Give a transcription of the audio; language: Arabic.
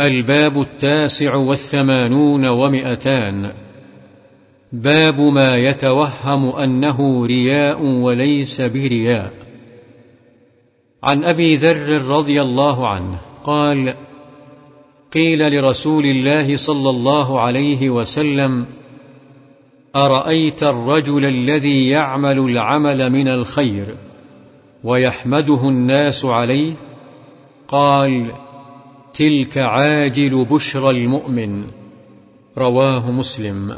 الباب التاسع والثمانون ومئتان. باب ما يتوهم أنه رياء وليس برياء. عن أبي ذر رضي الله عنه قال قيل لرسول الله صلى الله عليه وسلم أرأيت الرجل الذي يعمل العمل من الخير ويحمده الناس عليه؟ قال تلك عاجل بشرى المؤمن رواه مسلم.